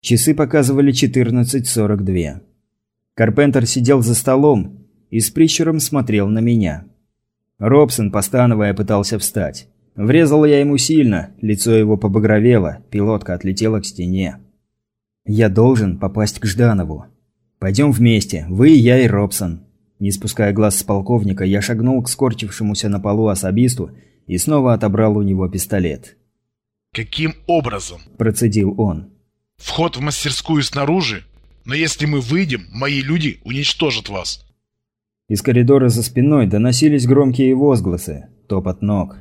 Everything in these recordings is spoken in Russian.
Часы показывали 14.42. Карпентер сидел за столом и с прищуром смотрел на меня. Робсон, постановая, пытался встать. Врезал я ему сильно, лицо его побагровело, пилотка отлетела к стене. «Я должен попасть к Жданову. Пойдем вместе, вы, я и Робсон». Не спуская глаз с полковника, я шагнул к скорчившемуся на полу особисту и снова отобрал у него пистолет. «Каким образом?» – процедил он. «Вход в мастерскую снаружи? Но если мы выйдем, мои люди уничтожат вас». Из коридора за спиной доносились громкие возгласы, топот ног.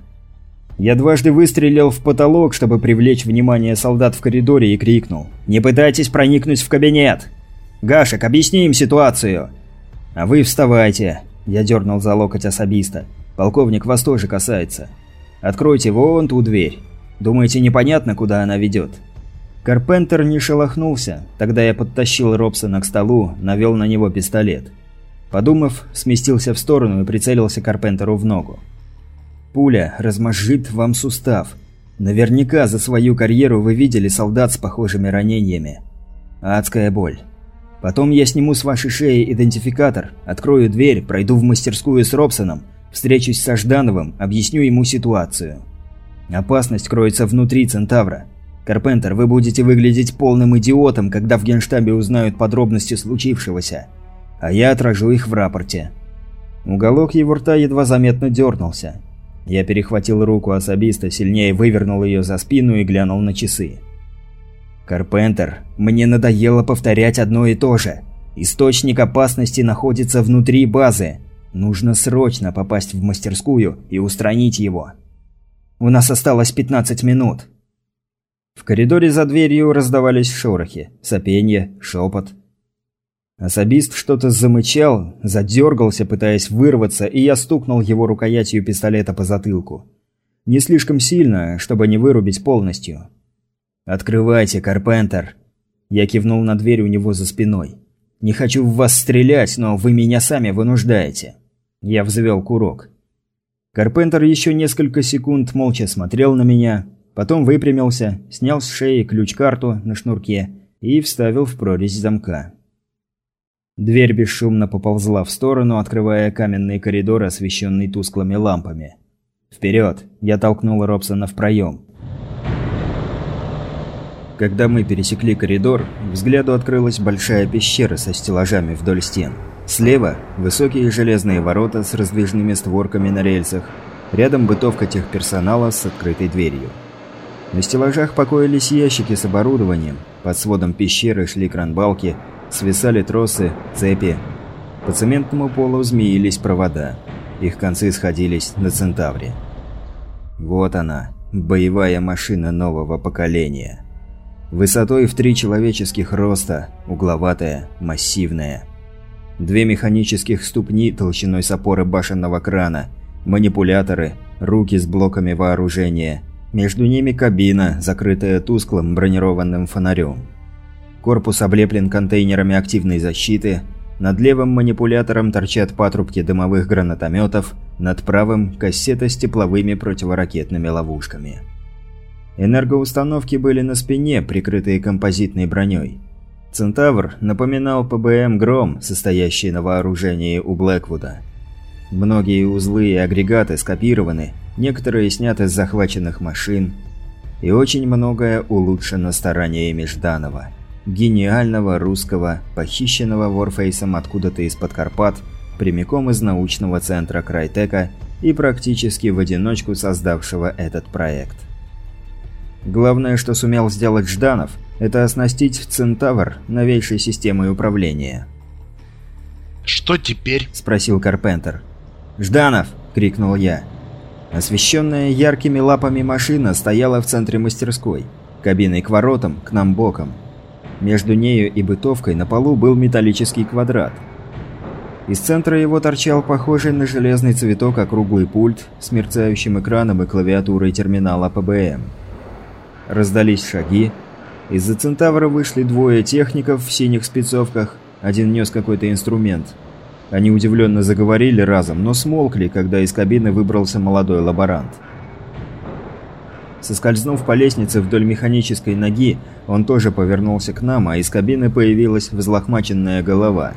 Я дважды выстрелил в потолок, чтобы привлечь внимание солдат в коридоре и крикнул «Не пытайтесь проникнуть в кабинет! Гашек, объясни им ситуацию!» «А вы вставайте!» Я дернул за локоть особиста. «Полковник вас тоже касается. Откройте вон ту дверь. Думаете, непонятно, куда она ведет?» Карпентер не шелохнулся. Тогда я подтащил Робсона к столу, навел на него пистолет. Подумав, сместился в сторону и прицелился Карпентеру в ногу. Пуля размозжит вам сустав. Наверняка за свою карьеру вы видели солдат с похожими ранениями. Адская боль. Потом я сниму с вашей шеи идентификатор, открою дверь, пройду в мастерскую с Робсоном, встречусь со Ждановым, объясню ему ситуацию. Опасность кроется внутри Центавра. Карпентер, вы будете выглядеть полным идиотом, когда в Генштабе узнают подробности случившегося. А я отражу их в рапорте. Уголок его рта едва заметно дернулся. Я перехватил руку особиста, сильнее вывернул ее за спину и глянул на часы. «Карпентер, мне надоело повторять одно и то же. Источник опасности находится внутри базы. Нужно срочно попасть в мастерскую и устранить его. У нас осталось 15 минут». В коридоре за дверью раздавались шорохи, сопенье, шепот. Особист что-то замычал, задергался, пытаясь вырваться, и я стукнул его рукоятью пистолета по затылку. Не слишком сильно, чтобы не вырубить полностью. «Открывайте, Карпентер!» Я кивнул на дверь у него за спиной. «Не хочу в вас стрелять, но вы меня сами вынуждаете». Я взвел курок. Карпентер еще несколько секунд молча смотрел на меня, потом выпрямился, снял с шеи ключ-карту на шнурке и вставил в прорезь замка. Дверь бесшумно поползла в сторону, открывая каменный коридор, освещенный тусклыми лампами. «Вперед!» – я толкнул Робсона в проем. Когда мы пересекли коридор, взгляду открылась большая пещера со стеллажами вдоль стен. Слева – высокие железные ворота с раздвижными створками на рельсах. Рядом бытовка техперсонала с открытой дверью. На стеллажах покоились ящики с оборудованием. Под сводом пещеры шли кранбалки – Свисали тросы, цепи. По цементному полу змеились провода. Их концы сходились на Центавре. Вот она, боевая машина нового поколения. Высотой в три человеческих роста, угловатая, массивная. Две механических ступни толщиной с опоры башенного крана, манипуляторы, руки с блоками вооружения. Между ними кабина, закрытая тусклым бронированным фонарем. Корпус облеплен контейнерами активной защиты. Над левым манипулятором торчат патрубки дымовых гранатометов, над правым – кассета с тепловыми противоракетными ловушками. Энергоустановки были на спине, прикрытые композитной броней. «Центавр» напоминал ПБМ «Гром», состоящий на вооружении у Блэквуда. Многие узлы и агрегаты скопированы, некоторые сняты с захваченных машин, и очень многое улучшено стараниями Жданова гениального русского, похищенного Ворфейсом откуда-то из-под Карпат, прямиком из научного центра Крайтека и практически в одиночку создавшего этот проект. Главное, что сумел сделать Жданов, это оснастить Центавр новейшей системой управления. «Что теперь?» – спросил Карпентер. «Жданов!» – крикнул я. Освещенная яркими лапами машина стояла в центре мастерской, кабиной к воротам, к нам боком. Между нею и бытовкой на полу был металлический квадрат. Из центра его торчал похожий на железный цветок округлый пульт с мерцающим экраном и клавиатурой терминала ПБМ. Раздались шаги. Из-за Центавра вышли двое техников в синих спецовках, один нес какой-то инструмент. Они удивленно заговорили разом, но смолкли, когда из кабины выбрался молодой лаборант. Соскользнув по лестнице вдоль механической ноги, он тоже повернулся к нам, а из кабины появилась взлохмаченная голова.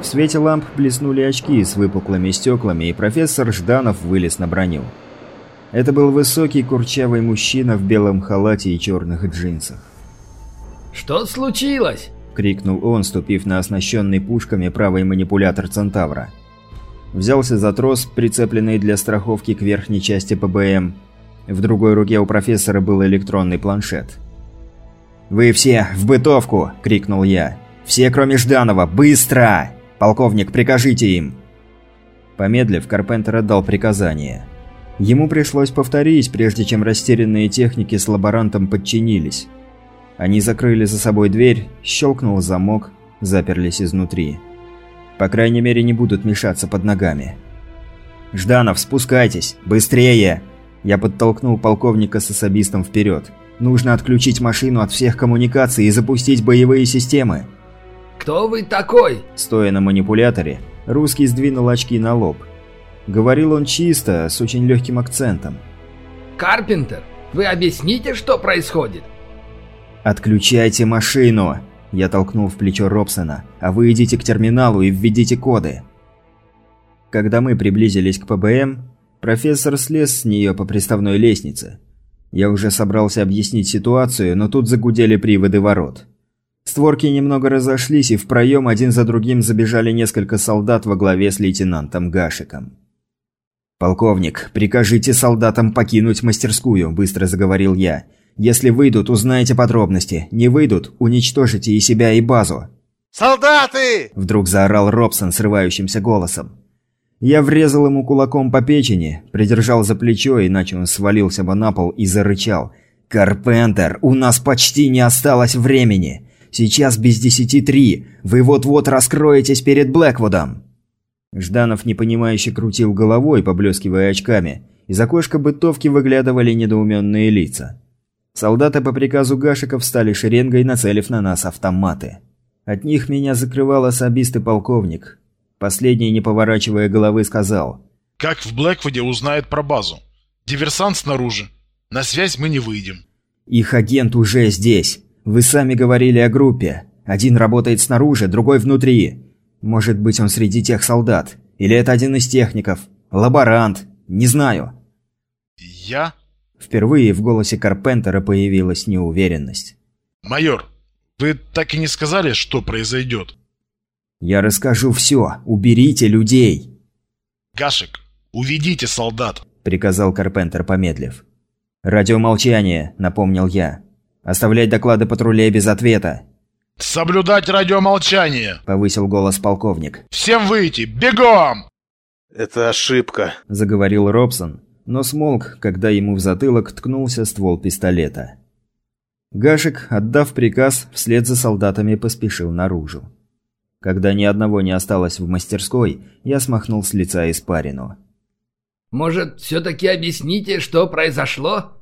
В свете ламп блеснули очки с выпуклыми стеклами, и профессор Жданов вылез на броню. Это был высокий курчавый мужчина в белом халате и черных джинсах. «Что случилось?» – крикнул он, ступив на оснащенный пушками правый манипулятор Центавра. Взялся за трос, прицепленный для страховки к верхней части ПБМ, в другой руке у профессора был электронный планшет. «Вы все в бытовку!» – крикнул я. «Все, кроме Жданова! Быстро! Полковник, прикажите им!» Помедлив, Карпентер отдал приказание. Ему пришлось повторить, прежде чем растерянные техники с лаборантом подчинились. Они закрыли за собой дверь, щелкнул замок, заперлись изнутри. По крайней мере, не будут мешаться под ногами. «Жданов, спускайтесь! Быстрее!» Я подтолкнул полковника с особистом вперед. Нужно отключить машину от всех коммуникаций и запустить боевые системы. «Кто вы такой?» Стоя на манипуляторе, русский сдвинул очки на лоб. Говорил он чисто, с очень легким акцентом. «Карпентер, вы объясните, что происходит?» «Отключайте машину!» Я толкнул в плечо Робсона. «А вы идите к терминалу и введите коды!» Когда мы приблизились к ПБМ, Профессор слез с нее по приставной лестнице. Я уже собрался объяснить ситуацию, но тут загудели приводы ворот. Створки немного разошлись, и в проем один за другим забежали несколько солдат во главе с лейтенантом Гашиком. «Полковник, прикажите солдатам покинуть мастерскую», – быстро заговорил я. «Если выйдут, узнаете подробности. Не выйдут, уничтожите и себя, и базу». «Солдаты!» – вдруг заорал Робсон срывающимся голосом. Я врезал ему кулаком по печени, придержал за плечо, иначе он свалился бы на пол и зарычал. «Карпентер, у нас почти не осталось времени! Сейчас без десяти три! Вы вот-вот раскроетесь перед Блэквудом!» Жданов непонимающе крутил головой, поблескивая очками. Из окошка бытовки выглядывали недоуменные лица. Солдаты по приказу Гашиков встали шеренгой, нацелив на нас автоматы. От них меня закрывал особистый полковник, Последний, не поворачивая головы, сказал. «Как в Блэквуде узнает про базу? Диверсант снаружи. На связь мы не выйдем». «Их агент уже здесь. Вы сами говорили о группе. Один работает снаружи, другой внутри. Может быть, он среди тех солдат. Или это один из техников. Лаборант. Не знаю». «Я?» Впервые в голосе Карпентера появилась неуверенность. «Майор, вы так и не сказали, что произойдет?» «Я расскажу все. Уберите людей!» «Гашек, уведите солдат!» – приказал Карпентер, помедлив. «Радиомолчание», – напомнил я. «Оставлять доклады патрулей без ответа». «Соблюдать радиомолчание!» – повысил голос полковник. «Всем выйти! Бегом!» «Это ошибка», – заговорил Робсон, но смолк, когда ему в затылок ткнулся ствол пистолета. Гашек, отдав приказ, вслед за солдатами поспешил наружу. Когда ни одного не осталось в мастерской, я смахнул с лица испарину. «Может, все-таки объясните, что произошло?»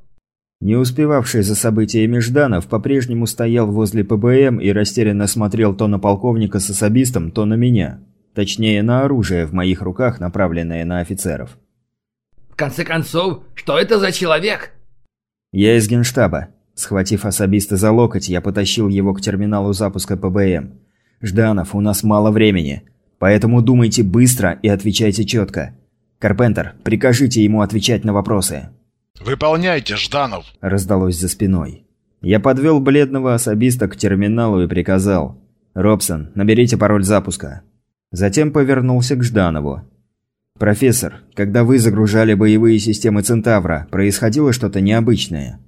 Не успевавший за событиями Жданов по-прежнему стоял возле ПБМ и растерянно смотрел то на полковника с особистом, то на меня. Точнее, на оружие в моих руках, направленное на офицеров. «В конце концов, что это за человек?» «Я из генштаба». Схватив особиста за локоть, я потащил его к терминалу запуска ПБМ. «Жданов, у нас мало времени. Поэтому думайте быстро и отвечайте четко. Карпентер, прикажите ему отвечать на вопросы». «Выполняйте, Жданов!» – раздалось за спиной. Я подвел бледного особиста к терминалу и приказал. «Робсон, наберите пароль запуска». Затем повернулся к Жданову. «Профессор, когда вы загружали боевые системы Центавра, происходило что-то необычное?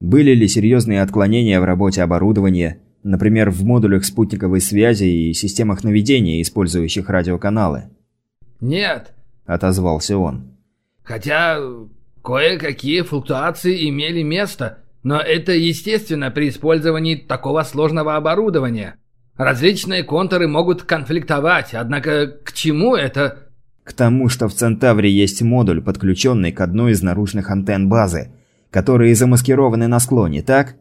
Были ли серьезные отклонения в работе оборудования? Например, в модулях спутниковой связи и системах наведения, использующих радиоканалы. «Нет», – отозвался он. «Хотя кое-какие флуктуации имели место, но это естественно при использовании такого сложного оборудования. Различные контуры могут конфликтовать, однако к чему это?» «К тому, что в Центавре есть модуль, подключенный к одной из наружных антенн базы, которые замаскированы на склоне, так?»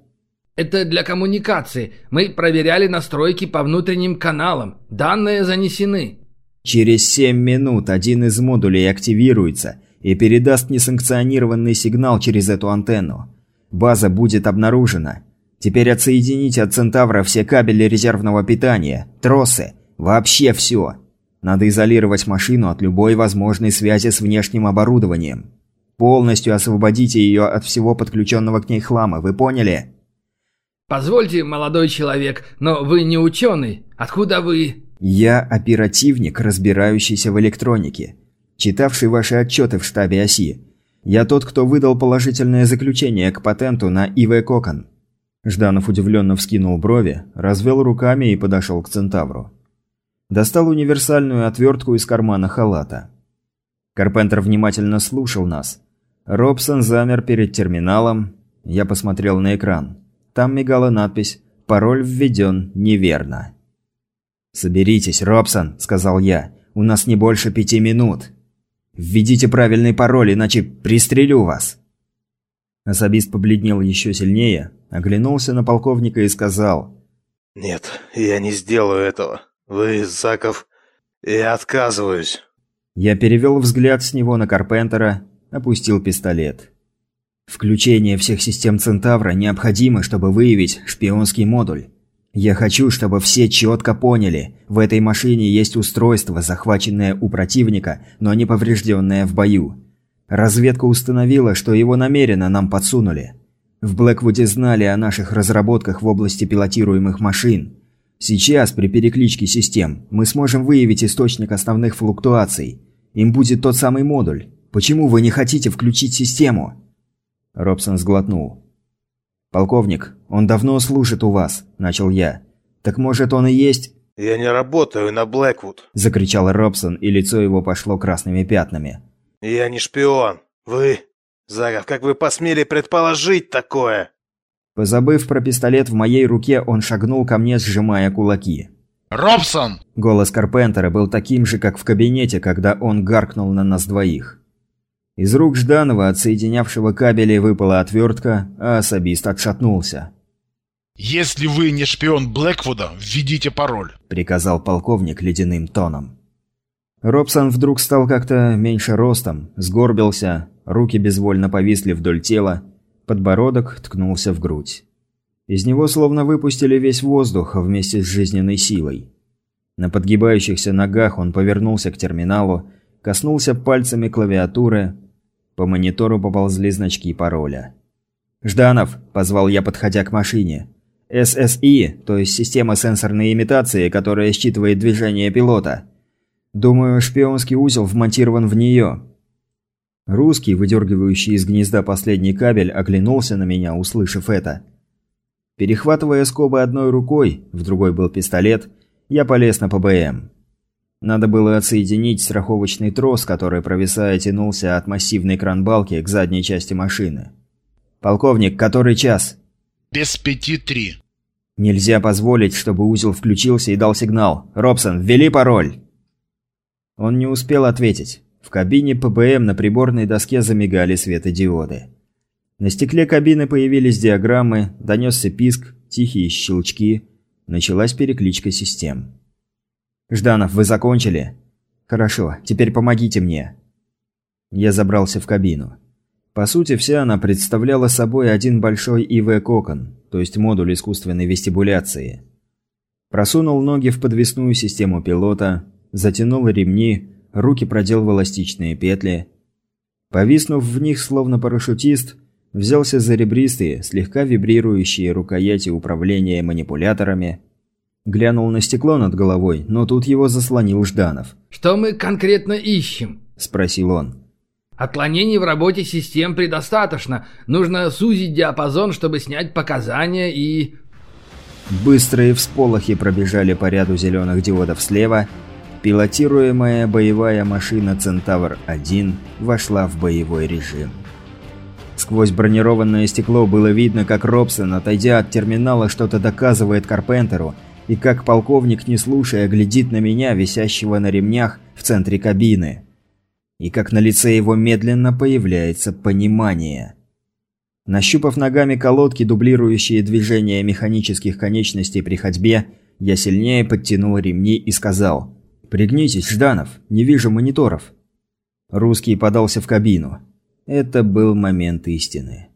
Это для коммуникации. Мы проверяли настройки по внутренним каналам. Данные занесены. Через 7 минут один из модулей активируется, и передаст несанкционированный сигнал через эту антенну. База будет обнаружена. Теперь отсоедините от Центавра все кабели резервного питания, тросы, вообще все. Надо изолировать машину от любой возможной связи с внешним оборудованием. Полностью освободите ее от всего подключенного к ней хлама, вы поняли? Позвольте, молодой человек, но вы не ученый. Откуда вы? Я оперативник, разбирающийся в электронике, читавший ваши отчеты в штабе оси. Я тот, кто выдал положительное заключение к патенту на ИВ Кокон. Жданов удивленно вскинул брови, развел руками и подошел к Центавру. Достал универсальную отвертку из кармана халата. Карпентер внимательно слушал нас. Робсон замер перед терминалом. Я посмотрел на экран. Там мигала надпись «Пароль введен неверно». «Соберитесь, Робсон», – сказал я. «У нас не больше пяти минут. Введите правильный пароль, иначе пристрелю вас». Особист побледнел еще сильнее, оглянулся на полковника и сказал. «Нет, я не сделаю этого. Вы, Заков, я отказываюсь». Я перевел взгляд с него на Карпентера, опустил пистолет. Включение всех систем Центавра необходимо, чтобы выявить шпионский модуль. Я хочу, чтобы все четко поняли, в этой машине есть устройство, захваченное у противника, но не поврежденное в бою. Разведка установила, что его намеренно нам подсунули. В Блэквуде знали о наших разработках в области пилотируемых машин. Сейчас, при перекличке систем, мы сможем выявить источник основных флуктуаций. Им будет тот самый модуль. Почему вы не хотите включить систему?» Робсон сглотнул. «Полковник, он давно служит у вас», – начал я. «Так может, он и есть...» «Я не работаю на Блэквуд», – закричал Робсон, и лицо его пошло красными пятнами. «Я не шпион. Вы... Загов, как вы посмели предположить такое?» Позабыв про пистолет в моей руке, он шагнул ко мне, сжимая кулаки. «Робсон!» Голос Карпентера был таким же, как в кабинете, когда он гаркнул на нас двоих. Из рук Жданова, отсоединявшего кабели, выпала отвертка, а особист отшатнулся. «Если вы не шпион Блэквуда, введите пароль», — приказал полковник ледяным тоном. Робсон вдруг стал как-то меньше ростом, сгорбился, руки безвольно повисли вдоль тела, подбородок ткнулся в грудь. Из него словно выпустили весь воздух вместе с жизненной силой. На подгибающихся ногах он повернулся к терминалу, коснулся пальцами клавиатуры. По монитору поползли значки пароля. «Жданов!» – позвал я, подходя к машине. «ССИ, то есть система сенсорной имитации, которая считывает движение пилота. Думаю, шпионский узел вмонтирован в нее». Русский, выдергивающий из гнезда последний кабель, оглянулся на меня, услышав это. Перехватывая скобы одной рукой, в другой был пистолет, я полез на ПБМ. Надо было отсоединить страховочный трос, который, провисая, тянулся от массивной кранбалки к задней части машины. «Полковник, который час?» «Без пяти три». «Нельзя позволить, чтобы узел включился и дал сигнал. Робсон, ввели пароль!» Он не успел ответить. В кабине ПБМ на приборной доске замигали светодиоды. На стекле кабины появились диаграммы, донесся писк, тихие щелчки. Началась перекличка систем. «Жданов, вы закончили?» «Хорошо, теперь помогите мне». Я забрался в кабину. По сути, вся она представляла собой один большой ИВ-кокон, то есть модуль искусственной вестибуляции. Просунул ноги в подвесную систему пилота, затянул ремни, руки проделал в эластичные петли. Повиснув в них, словно парашютист, взялся за ребристые, слегка вибрирующие рукояти управления манипуляторами – Глянул на стекло над головой, но тут его заслонил Жданов. «Что мы конкретно ищем?» – спросил он. «Отклонений в работе систем предостаточно. Нужно сузить диапазон, чтобы снять показания и...» Быстрые всполохи пробежали по ряду зеленых диодов слева. Пилотируемая боевая машина «Центавр-1» вошла в боевой режим. Сквозь бронированное стекло было видно, как Робсон, отойдя от терминала, что-то доказывает Карпентеру – и как полковник, не слушая, глядит на меня, висящего на ремнях в центре кабины. И как на лице его медленно появляется понимание. Нащупав ногами колодки, дублирующие движения механических конечностей при ходьбе, я сильнее подтянул ремни и сказал «Пригнитесь, Жданов, не вижу мониторов». Русский подался в кабину. Это был момент истины.